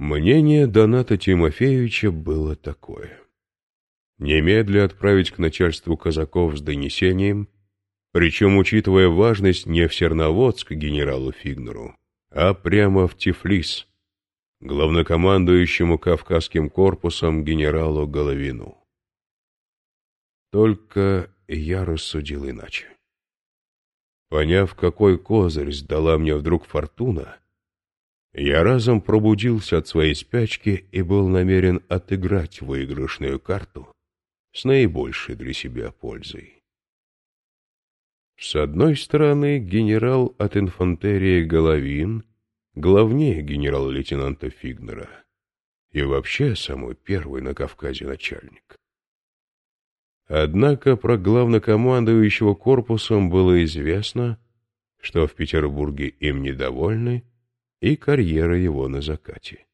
Мнение Доната Тимофеевича было такое. Немедля отправить к начальству казаков с донесением, причем учитывая важность не в Серноводск генералу Фигнеру, а прямо в Тифлис, главнокомандующему Кавказским корпусом генералу Головину. Только я рассудил иначе. Поняв, какой козырь сдала мне вдруг фортуна, я разом пробудился от своей спячки и был намерен отыграть выигрышную карту с наибольшей для себя пользой. С одной стороны, генерал от инфантерии Головин, главнее генерал-лейтенанта Фигнера, и вообще самый первый на Кавказе начальник. Однако про главнокомандующего корпусом было известно, что в Петербурге им недовольны, и карьера его на закате.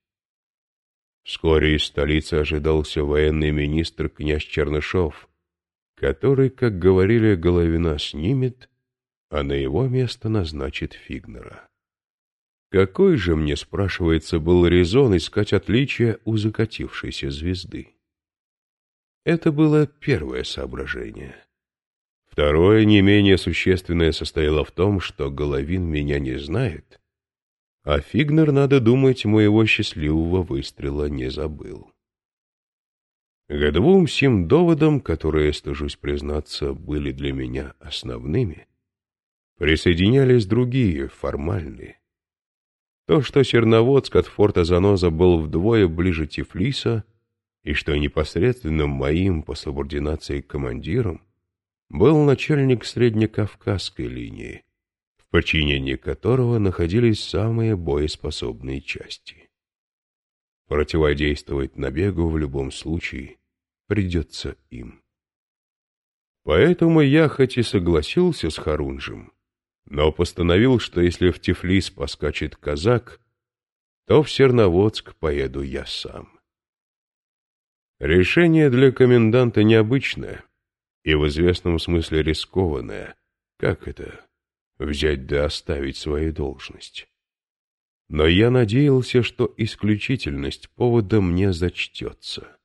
Вскоре из столицы ожидался военный министр князь Чернышов, который, как говорили, Головина снимет, а на его место назначит Фигнера. Какой же, мне спрашивается, был резон искать отличия у закатившейся звезды? Это было первое соображение. Второе, не менее существенное, состояло в том, что Головин меня не знает, а Фигнер, надо думать, моего счастливого выстрела не забыл. К двум сим доводам, которые, стыжусь признаться, были для меня основными, присоединялись другие, формальные. То, что Серноводск от форта Заноза был вдвое ближе Тифлиса, и что непосредственным моим по субординации командиром был начальник Среднекавказской линии, подчинении которого находились самые боеспособные части. Противодействовать набегу в любом случае придется им. Поэтому я хоть и согласился с Харунжем, но постановил, что если в Тифлис поскачет казак, то в Серноводск поеду я сам. Решение для коменданта необычное и в известном смысле рискованное. Как это? Взять да оставить свою должность. Но я надеялся, что исключительность повода мне зачтется.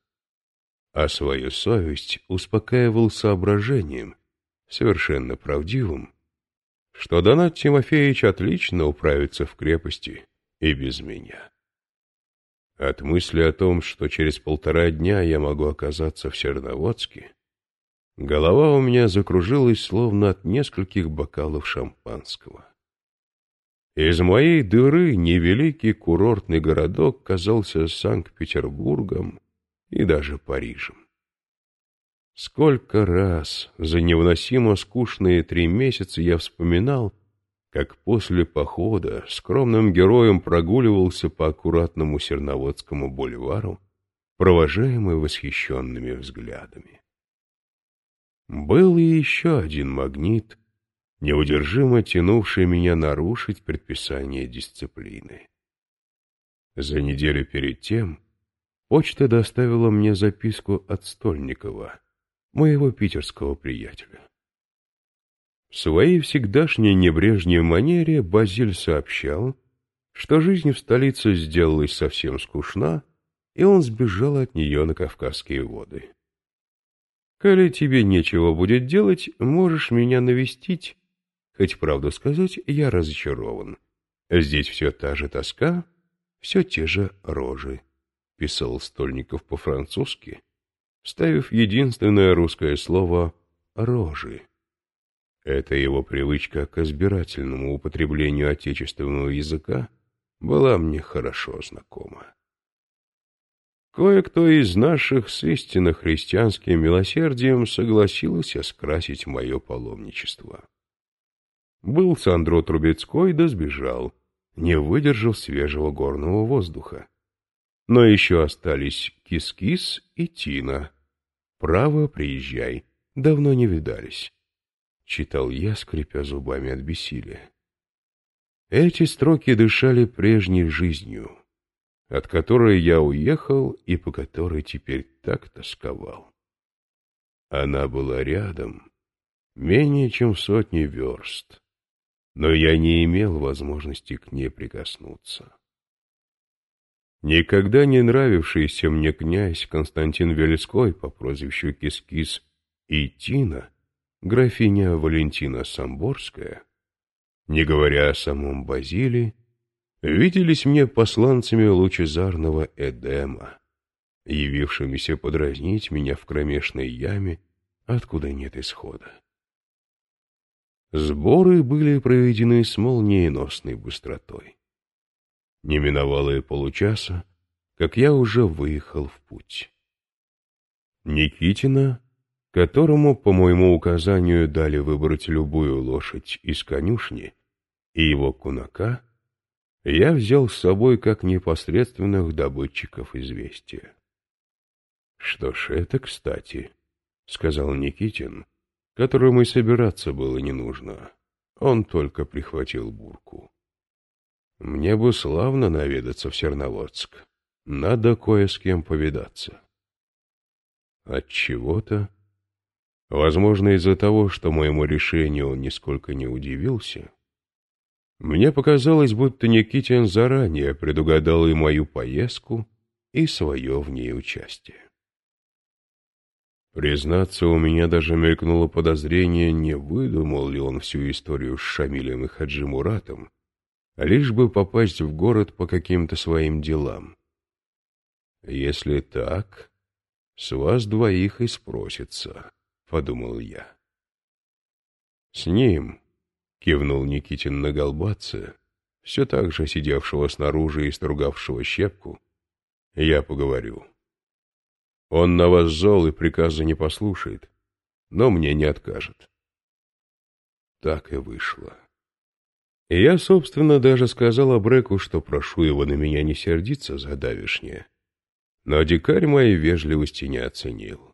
А свою совесть успокаивал соображением, совершенно правдивым, что Донат Тимофеевич отлично управится в крепости и без меня. От мысли о том, что через полтора дня я могу оказаться в Серноводске, голова у меня закружилась словно от нескольких бокалов шампанского. Из моей дыры невеликий курортный городок казался Санкт-Петербургом и даже Парижем. Сколько раз за невыносимо скучные три месяца я вспоминал, как после похода скромным героем прогуливался по аккуратному Серноводскому бульвару, провожаемый восхищенными взглядами. Был и еще один магнит, неудержимо тянувший меня нарушить предписание дисциплины. За неделю перед тем почта доставила мне записку от Стольникова, моего питерского приятеля. В своей всегдашней небрежней манере Базиль сообщал, что жизнь в столице сделалась совсем скучна, и он сбежал от нее на Кавказские воды. «Коли тебе нечего будет делать, можешь меня навестить, Хоть правду сказать, я разочарован. Здесь все та же тоска, все те же рожи, — писал Стольников по-французски, ставив единственное русское слово «рожи». Эта его привычка к избирательному употреблению отечественного языка была мне хорошо знакома. Кое-кто из наших с истинно христианским милосердием согласился скрасить мое паломничество. Был Сандро Трубецкой, да сбежал, не выдержал свежего горного воздуха. Но еще остались Кис-Кис и Тина. Право, приезжай, давно не видались. Читал я, скрипя зубами от бессилия. Эти строки дышали прежней жизнью, от которой я уехал и по которой теперь так тосковал. Она была рядом, менее чем сотни верст но я не имел возможности к ней прикоснуться. Никогда не нравившийся мне князь Константин Велеской по прозвищу Кис-Кис и Тина, графиня Валентина Самборская, не говоря о самом Базиле, виделись мне посланцами лучезарного Эдема, явившимися подразнить меня в кромешной яме, откуда нет исхода. Сборы были проведены с молниеносной быстротой. Не миновало и получаса, как я уже выехал в путь. Никитина, которому, по моему указанию, дали выбрать любую лошадь из конюшни, и его кунака, я взял с собой как непосредственных добытчиков известия. — Что ж, это кстати, — сказал Никитин, которому и собираться было не нужно. Он только прихватил бурку. Мне бы славно наведаться в Серноводск. Надо кое с кем повидаться. От чего-то, возможно, из-за того, что моему решению он нисколько не удивился, мне показалось, будто Никитин заранее предугадал и мою поездку, и свое в ней участие. Признаться, у меня даже мелькнуло подозрение, не выдумал ли он всю историю с Шамилем и Хаджи Муратом, лишь бы попасть в город по каким-то своим делам. Если так, с вас двоих и спросится, — подумал я. С ним, — кивнул Никитин на Голбаце, все так же сидевшего снаружи и стругавшего щепку, — я поговорю. Он на вас зол и приказа не послушает, но мне не откажет. Так и вышло. И я, собственно, даже сказал Абреку, что прошу его на меня не сердиться за давишнее. Но дикарь моей вежливости не оценил.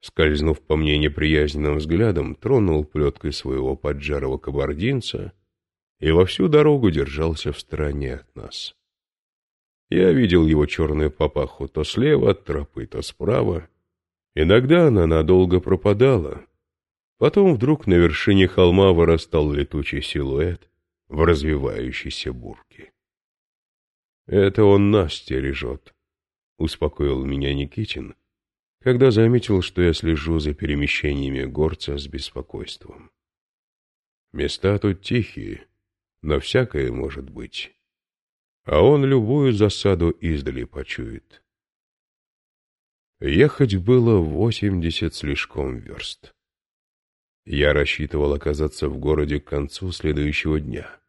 Скользнув по мне неприязненным взглядом, тронул плеткой своего поджарого кабардинца и во всю дорогу держался в стороне от нас. Я видел его черную папаху то слева от тропы, то справа. Иногда она надолго пропадала. Потом вдруг на вершине холма вырастал летучий силуэт в развивающейся бурке. «Это он нас стережет», — успокоил меня Никитин, когда заметил, что я слежу за перемещениями горца с беспокойством. «Места тут тихие, но всякое может быть» а он любую засаду издали почует. Ехать было восемьдесят слишком верст. Я рассчитывал оказаться в городе к концу следующего дня.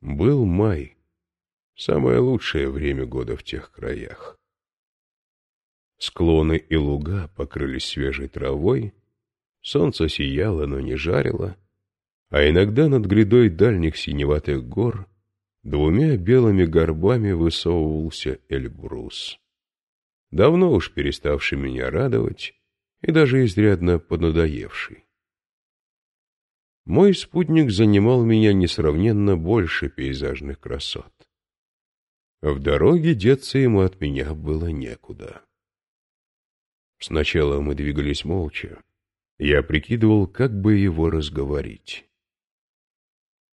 Был май, самое лучшее время года в тех краях. Склоны и луга покрылись свежей травой, солнце сияло, но не жарило, а иногда над грядой дальних синеватых гор Двумя белыми горбами высовывался Эльбрус. Давно уж переставший меня радовать и даже изрядно поднадоевший. Мой спутник занимал меня несравненно больше пейзажных красот. В дороге деться ему от меня было некуда. Сначала мы двигались молча. Я прикидывал, как бы его разговорить.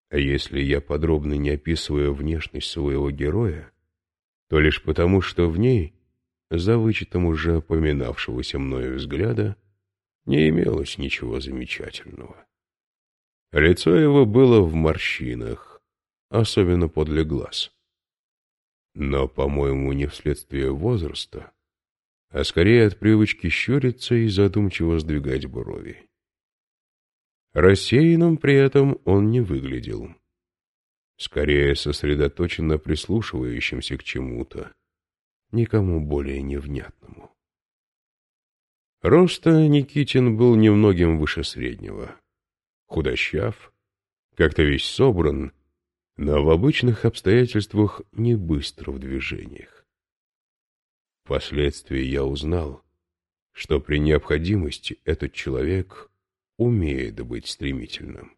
А если я подробно не описываю внешность своего героя, то лишь потому, что в ней, за вычетом уже упоминавшегося мною взгляда, не имелось ничего замечательного. Лицо его было в морщинах, особенно подле глаз. Но, по-моему, не вследствие возраста, а скорее от привычки щуриться и задумчиво сдвигать брови. Рассеянным при этом он не выглядел. Скорее сосредоточенно прислушивающимся к чему-то, никому более невнятному. Роста Никитин был немногим выше среднего. Худощав, как-то весь собран, но в обычных обстоятельствах не быстро в движениях. Впоследствии я узнал, что при необходимости этот человек умеет быть стремительным.